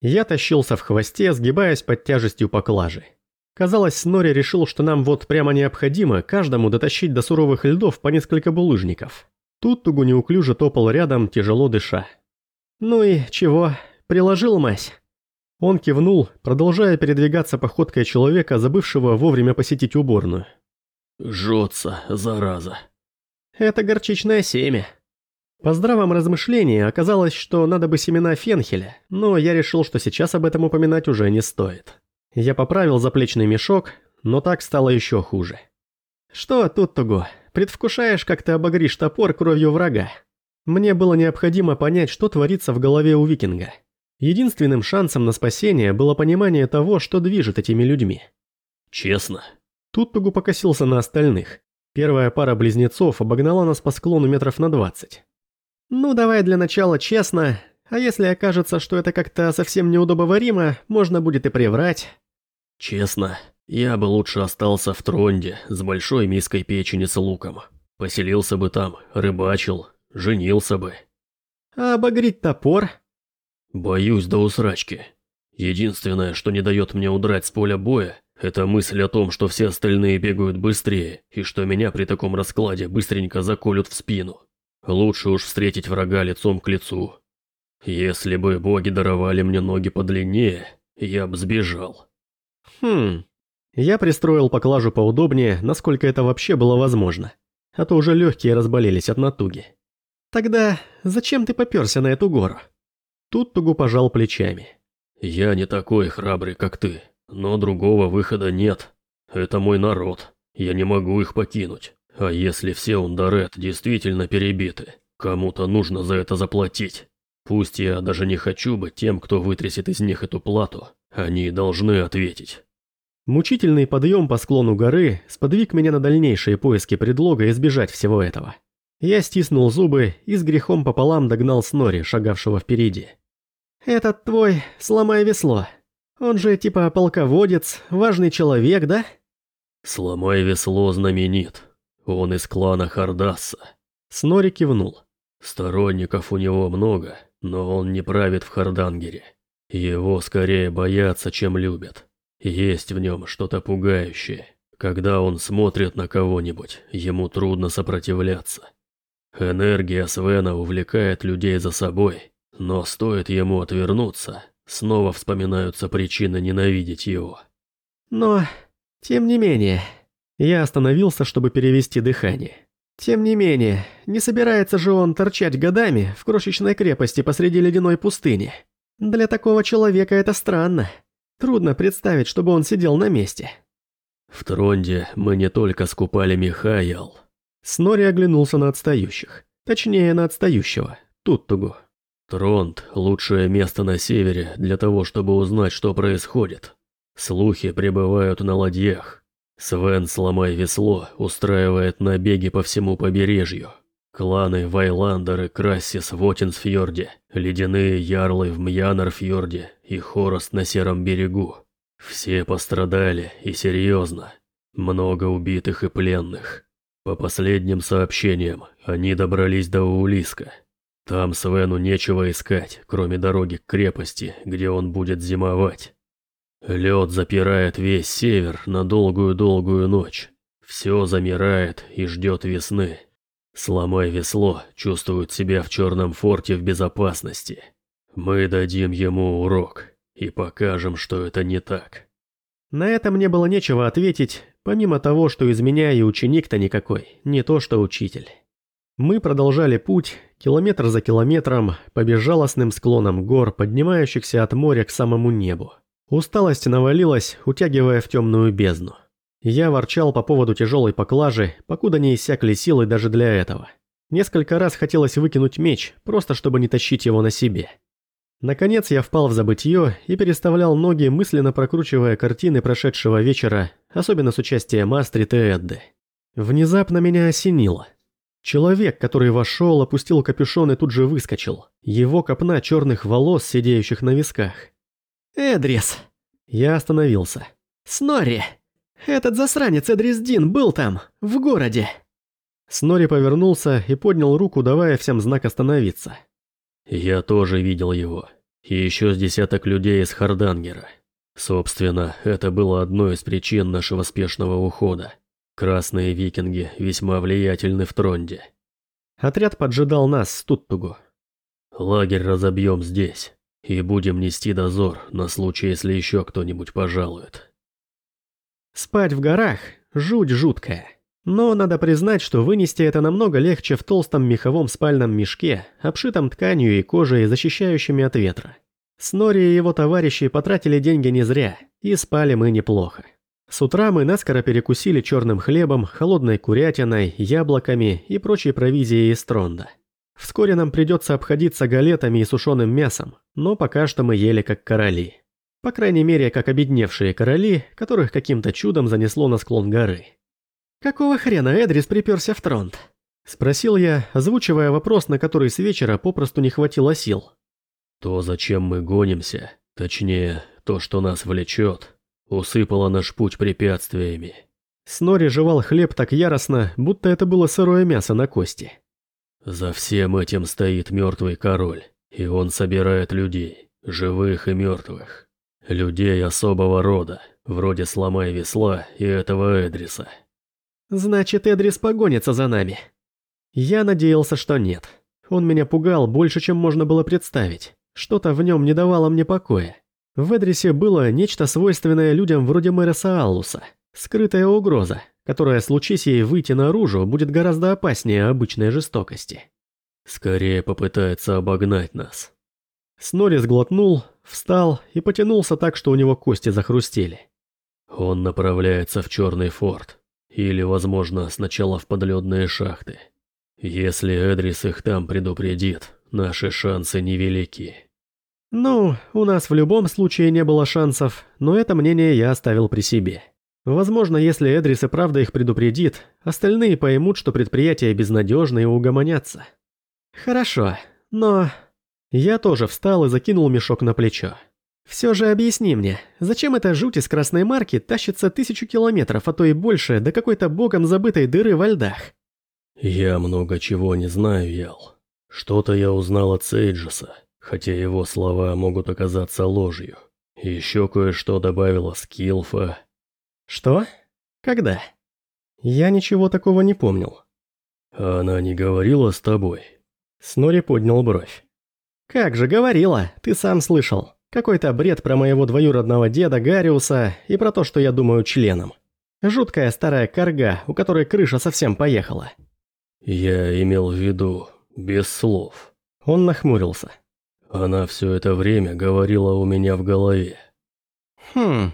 Я тащился в хвосте, сгибаясь под тяжестью поклажи. Казалось, Снори решил, что нам вот прямо необходимо каждому дотащить до суровых льдов по несколько булыжников. Тут Тугу неуклюже топал рядом, тяжело дыша. «Ну и чего? Приложил мазь?» Он кивнул, продолжая передвигаться походкой человека, забывшего вовремя посетить уборную. «Жжется, зараза». «Это горчичное семя». По здравом размышлении оказалось, что надо бы семена фенхеля, но я решил, что сейчас об этом упоминать уже не стоит. Я поправил заплечный мешок, но так стало еще хуже. «Что тут, Туго? Предвкушаешь, как ты обогришь топор кровью врага?» Мне было необходимо понять, что творится в голове у викинга. Единственным шансом на спасение было понимание того, что движет этими людьми. «Честно?» Тут Тугу покосился на остальных. Первая пара близнецов обогнала нас по склону метров на двадцать. «Ну, давай для начала честно, а если окажется, что это как-то совсем неудобоваримо, можно будет и приврать». «Честно, я бы лучше остался в Тронде с большой миской печени с луком. Поселился бы там, рыбачил, женился бы». «А обогреть топор?» Боюсь до усрачки. Единственное, что не дает мне удрать с поля боя, это мысль о том, что все остальные бегают быстрее, и что меня при таком раскладе быстренько заколют в спину. Лучше уж встретить врага лицом к лицу. Если бы боги даровали мне ноги подлиннее, я бы сбежал. Хм. Я пристроил поклажу поудобнее, насколько это вообще было возможно. А то уже легкие разболелись от натуги. Тогда зачем ты попёрся на эту гору? Тут Тугу пожал плечами. «Я не такой храбрый, как ты, но другого выхода нет. Это мой народ, я не могу их покинуть. А если все Ундарет действительно перебиты, кому-то нужно за это заплатить. Пусть я даже не хочу быть тем, кто вытрясет из них эту плату, они должны ответить». Мучительный подъем по склону горы сподвиг меня на дальнейшие поиски предлога избежать всего этого. Я стиснул зубы и с грехом пополам догнал Снори, шагавшего впереди. «Этот твой, сломай весло. Он же типа полководец, важный человек, да?» «Сломай весло знаменит. Он из клана Хардаса». Снори кивнул. «Сторонников у него много, но он не правит в Хардангере. Его скорее боятся, чем любят. Есть в нем что-то пугающее. Когда он смотрит на кого-нибудь, ему трудно сопротивляться. Энергия Свена увлекает людей за собой, но стоит ему отвернуться, снова вспоминаются причины ненавидеть его. Но, тем не менее, я остановился, чтобы перевести дыхание. Тем не менее, не собирается же он торчать годами в крошечной крепости посреди ледяной пустыни. Для такого человека это странно. Трудно представить, чтобы он сидел на месте. В Тронде мы не только скупали Михаил. Снори оглянулся на отстающих. Точнее, на отстающего. Туттугу. Тронт – лучшее место на севере для того, чтобы узнать, что происходит. Слухи прибывают на ладьях. Свен, сломай весло, устраивает набеги по всему побережью. Кланы Вайландер и Крассис в Отинсфьорде, ледяные ярлы в Мьянарфьорде и Хорост на Сером берегу. Все пострадали, и серьезно. Много убитых и пленных. По последним сообщениям, они добрались до Улиска – там Свену нечего искать, кроме дороги к крепости, где он будет зимовать. Лед запирает весь север на долгую-долгую ночь. Все замирает и ждет весны. Сломай весло, чувствует себя в черном форте в безопасности. Мы дадим ему урок и покажем, что это не так. На это мне было нечего ответить, помимо того, что из меня и ученик-то никакой, не то что учитель. Мы продолжали путь, километр за километром, по безжалостным склонам гор, поднимающихся от моря к самому небу. Усталость навалилась, утягивая в темную бездну. Я ворчал по поводу тяжелой поклажи, покуда не иссякли силы даже для этого. Несколько раз хотелось выкинуть меч, просто чтобы не тащить его на себе. Наконец я впал в забытье и переставлял ноги, мысленно прокручивая картины прошедшего вечера, особенно с участием Астрид и Эдды. Внезапно меня осенило – Человек, который вошел, опустил капюшон и тут же выскочил. Его копна черных волос, сидеющих на висках. «Эдрис!» Я остановился. «Снори! Этот засранец Эдрис Дин был там, в городе!» Снори повернулся и поднял руку, давая всем знак остановиться. «Я тоже видел его. И еще с десяток людей из Хардангера. Собственно, это было одной из причин нашего спешного ухода. Красные викинги весьма влиятельны в Тронде. Отряд поджидал нас с Туттугу. Лагерь разобьем здесь и будем нести дозор на случай, если еще кто-нибудь пожалует. Спать в горах – жуть жуткая. Но надо признать, что вынести это намного легче в толстом меховом спальном мешке, обшитом тканью и кожей, защищающими от ветра. Снори и его товарищи потратили деньги не зря, и спали мы неплохо. С утра мы наскоро перекусили черным хлебом, холодной курятиной, яблоками и прочей провизией из тронда. Вскоре нам придется обходиться галетами и сушеным мясом, но пока что мы ели как короли. По крайней мере, как обедневшие короли, которых каким-то чудом занесло на склон горы. «Какого хрена Эдрис приперся в тронт?» Спросил я, озвучивая вопрос, на который с вечера попросту не хватило сил. То, зачем мы гонимся, точнее, то, что нас влечет, усыпало наш путь препятствиями. Снори жевал хлеб так яростно, будто это было сырое мясо на кости. За всем этим стоит мертвый король, и он собирает людей, живых и мертвых. Людей особого рода, вроде сломай весла и этого Эдриса. Значит, Эдрис погонится за нами. Я надеялся, что нет. Он меня пугал больше, чем можно было представить. Что-то в нем не давало мне покоя. В Эдрисе было нечто свойственное людям вроде мэра Саалуса. Скрытая угроза, которая, случись ей выйти наружу, будет гораздо опаснее обычной жестокости. Скорее попытается обогнать нас. Снори сглотнул, встал и потянулся так, что у него кости захрустели. Он направляется в Черный форт. Или, возможно, сначала в подледные шахты. Если Эдрис их там предупредит, наши шансы невелики. Ну, у нас в любом случае не было шансов, но это мнение я оставил при себе. Возможно, если Эдрис и правда их предупредит, остальные поймут, что предприятие безнадежно и угомонятся. Хорошо, но... Я тоже встал и закинул мешок на плечо. Все же объясни мне, зачем эта жуть из красной марки тащится тысячу километров, а то и больше, до какой-то богом забытой дыры во льдах? Я много чего не знаю, Ял. Что-то я узнал от Сейджеса хотя его слова могут оказаться ложью. Еще кое-что добавила Скилфа. Что? Когда? Я ничего такого не помнил. Она не говорила с тобой? Снори поднял бровь. Как же говорила, ты сам слышал. Какой-то бред про моего двоюродного деда Гариуса и про то, что я думаю членом. Жуткая старая корга, у которой крыша совсем поехала. Я имел в виду без слов. Он нахмурился. Она все это время говорила у меня в голове. Хм.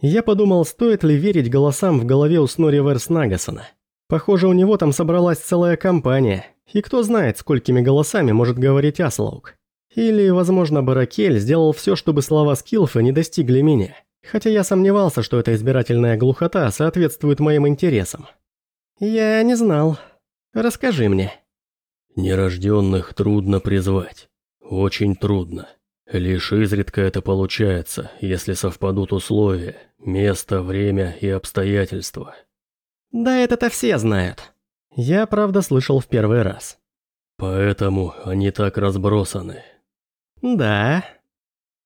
Я подумал, стоит ли верить голосам в голове у Снори Верснагасона. Похоже, у него там собралась целая компания, и кто знает, сколькими голосами может говорить Аслаук. Или, возможно, Баракель сделал все, чтобы слова Скилфа не достигли меня, хотя я сомневался, что эта избирательная глухота соответствует моим интересам. Я не знал. Расскажи мне. Нерожденных трудно призвать. Очень трудно. Лишь изредка это получается, если совпадут условия, место, время и обстоятельства. Да это-то все знают. Я, правда, слышал в первый раз. Поэтому они так разбросаны. Да.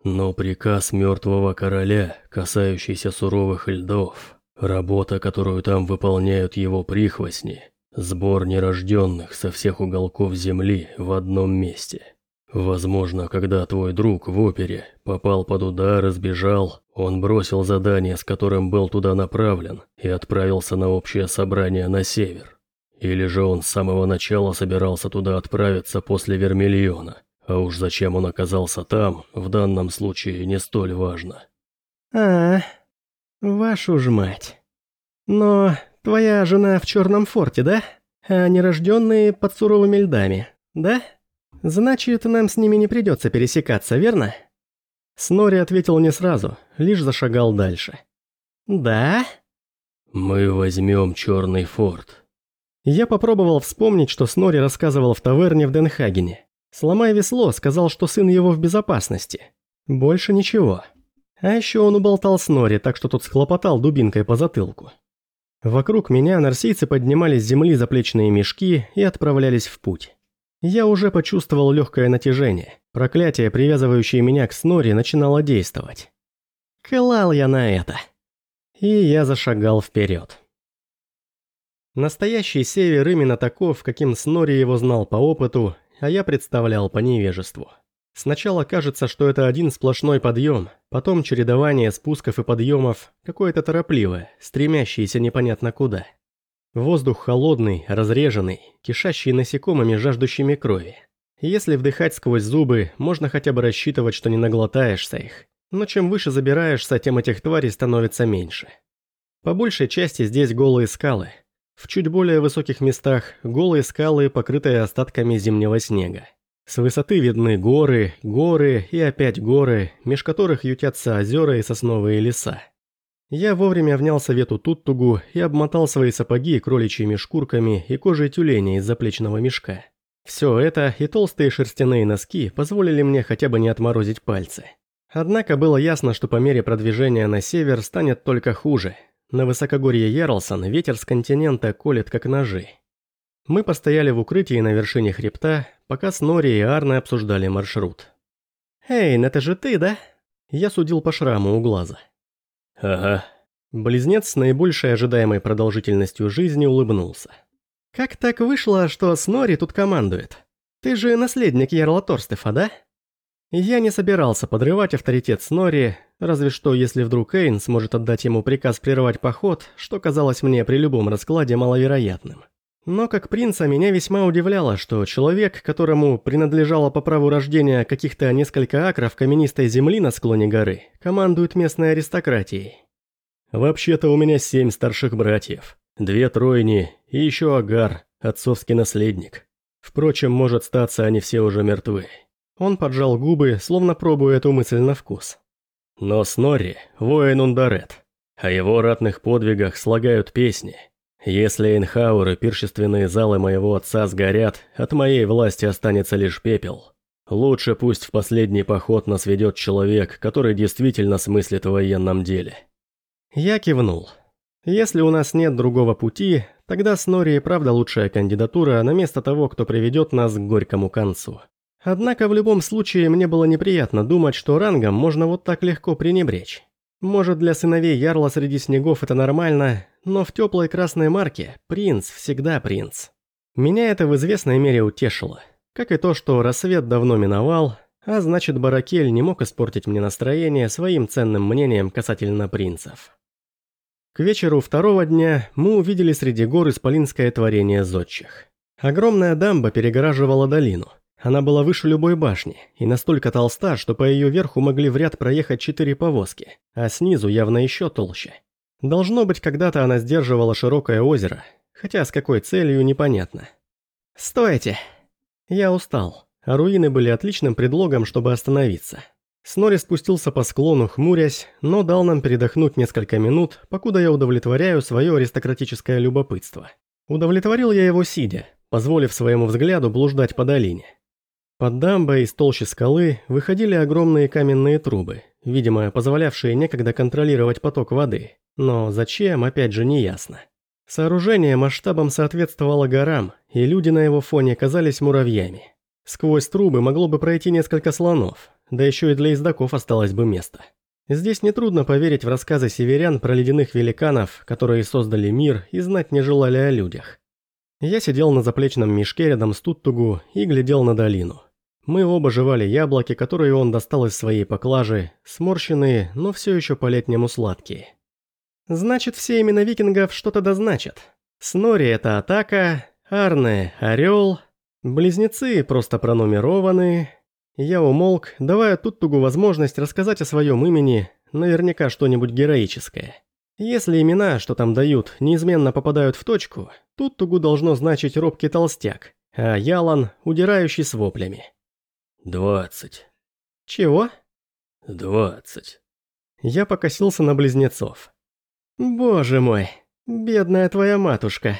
Но приказ мертвого короля, касающийся суровых льдов, работа, которую там выполняют его прихвостни, сбор нерожденных со всех уголков земли в одном месте – Возможно, когда твой друг в опере попал под удар и сбежал, он бросил задание, с которым был туда направлен, и отправился на общее собрание на север. Или же он с самого начала собирался туда отправиться после Вермильона, а уж зачем он оказался там, в данном случае не столь важно. А, вашу ж мать. Но твоя жена в Черном форте, да? А нерожденные под суровыми льдами, да? «Значит, нам с ними не придется пересекаться, верно?» Снори ответил не сразу, лишь зашагал дальше. «Да?» «Мы возьмем черный форт». Я попробовал вспомнить, что Снори рассказывал в таверне в Денхагене. Сломай весло, сказал, что сын его в безопасности. Больше ничего. А еще он уболтал Снори, так что тот схлопотал дубинкой по затылку. Вокруг меня нарсийцы поднимали с земли заплечные мешки и отправлялись в путь. Я уже почувствовал легкое натяжение. Проклятие, привязывающее меня к Снори, начинало действовать. Клал я на это. И я зашагал вперед. Настоящий север именно таков, каким Снори его знал по опыту, а я представлял по невежеству. Сначала кажется, что это один сплошной подъем, потом чередование спусков и подъемов, какое-то торопливое, стремящееся непонятно куда. Воздух холодный, разреженный, кишащий насекомыми, жаждущими крови. Если вдыхать сквозь зубы, можно хотя бы рассчитывать, что не наглотаешься их. Но чем выше забираешься, тем этих тварей становится меньше. По большей части здесь голые скалы. В чуть более высоких местах голые скалы, покрытые остатками зимнего снега. С высоты видны горы, горы и опять горы, меж которых ютятся озера и сосновые леса. Я вовремя внял совету Туттугу и обмотал свои сапоги кроличьими шкурками и кожей тюленя из заплечного мешка. Все это и толстые шерстяные носки позволили мне хотя бы не отморозить пальцы. Однако было ясно, что по мере продвижения на север станет только хуже. На высокогорье Ярлсон ветер с континента колет как ножи. Мы постояли в укрытии на вершине хребта, пока Снори и Арне обсуждали маршрут. «Эй, это же ты, да?» Я судил по шраму у глаза. «Ага». Близнец с наибольшей ожидаемой продолжительностью жизни улыбнулся. «Как так вышло, что Снори тут командует? Ты же наследник Ярла Торстефа, да?» Я не собирался подрывать авторитет Снори, разве что если вдруг Эйн сможет отдать ему приказ прервать поход, что казалось мне при любом раскладе маловероятным. Но как принца меня весьма удивляло, что человек, которому принадлежало по праву рождения каких-то несколько акров каменистой земли на склоне горы, командует местной аристократией. «Вообще-то у меня семь старших братьев, две тройни и еще Агар, отцовский наследник. Впрочем, может статься, они все уже мертвы». Он поджал губы, словно пробуя эту мысль на вкус. Но Снорри – воин Ундарет. О его ратных подвигах слагают песни – если Эйнхауэр и пиршественные залы моего отца сгорят, от моей власти останется лишь пепел. Лучше пусть в последний поход нас ведет человек, который действительно смыслит в военном деле. Я кивнул. Если у нас нет другого пути, тогда Снори и правда лучшая кандидатура на место того, кто приведет нас к горькому концу. Однако в любом случае мне было неприятно думать, что рангом можно вот так легко пренебречь. Может, для сыновей Ярла среди снегов это нормально, но в теплой красной марке принц всегда принц. Меня это в известной мере утешило. Как и то, что рассвет давно миновал, а значит Баракель не мог испортить мне настроение своим ценным мнением касательно принцев. К вечеру второго дня мы увидели среди гор исполинское творение зодчих. Огромная дамба перегораживала долину – она была выше любой башни и настолько толста, что по ее верху могли в ряд проехать четыре повозки, а снизу явно еще толще. Должно быть, когда-то она сдерживала широкое озеро, хотя с какой целью непонятно. «Стойте!» Я устал, а руины были отличным предлогом, чтобы остановиться. Снори спустился по склону, хмурясь, но дал нам передохнуть несколько минут, покуда я удовлетворяю свое аристократическое любопытство. Удовлетворил я его сидя, позволив своему взгляду блуждать по долине. Под дамбой из толщи скалы выходили огромные каменные трубы, видимо, позволявшие некогда контролировать поток воды. Но зачем, опять же, не ясно. Сооружение масштабом соответствовало горам, и люди на его фоне казались муравьями. Сквозь трубы могло бы пройти несколько слонов, да еще и для ездаков осталось бы место. Здесь нетрудно поверить в рассказы северян про ледяных великанов, которые создали мир и знать не желали о людях. Я сидел на заплечном мешке рядом с Туттугу и глядел на долину. Мы оба жевали яблоки, которые он достал из своей поклажи, сморщенные, но все еще по-летнему сладкие. Значит, все имена викингов что-то дозначат. Снори – это атака, Арне – орел, близнецы просто пронумерованы. Я умолк, давая Туттугу возможность рассказать о своем имени, наверняка что-нибудь героическое. Если имена, что там дают, неизменно попадают в точку, Туттугу должно значить робкий толстяк, а Ялан – удирающий с воплями. «Двадцать». «Чего?» «Двадцать». Я покосился на близнецов. «Боже мой, бедная твоя матушка».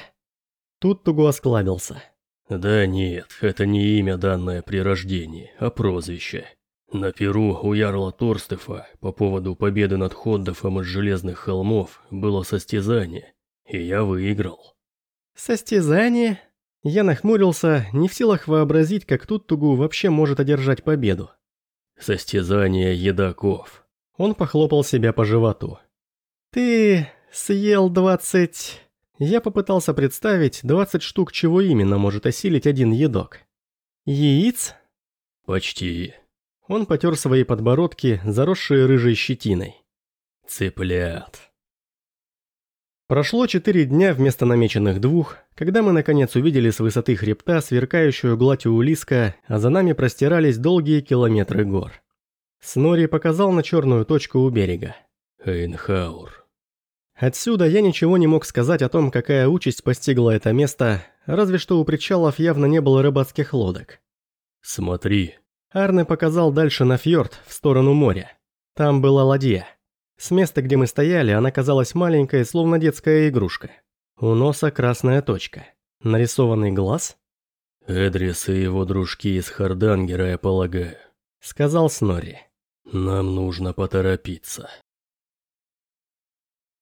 Тут Тугу осклабился. «Да нет, это не имя, данное при рождении, а прозвище. На Перу у Ярла Торстефа по поводу победы над Ходдофом из Железных холмов было состязание, и я выиграл». «Состязание? Я нахмурился, не в силах вообразить, как тут Тугу вообще может одержать победу. Состязание едоков. Он похлопал себя по животу. «Ты съел двадцать...» Я попытался представить, двадцать штук чего именно может осилить один едок. «Яиц?» «Почти». Он потер свои подбородки, заросшие рыжей щетиной. «Цыплят». Прошло четыре дня вместо намеченных двух, когда мы наконец увидели с высоты хребта сверкающую гладь Улиска, а за нами простирались долгие километры гор. Снори показал на черную точку у берега. Эйнхаур. Отсюда я ничего не мог сказать о том, какая участь постигла это место, разве что у причалов явно не было рыбацких лодок. «Смотри». Арне показал дальше на фьорд, в сторону моря. Там была ладья. С места, где мы стояли, она казалась маленькой, словно детская игрушка. У носа красная точка. Нарисованный глаз? «Эдрис и его дружки из Хардангера, я полагаю», — сказал Снорри. «Нам нужно поторопиться».